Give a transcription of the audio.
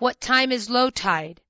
What time is low tide?